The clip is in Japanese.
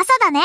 朝だね。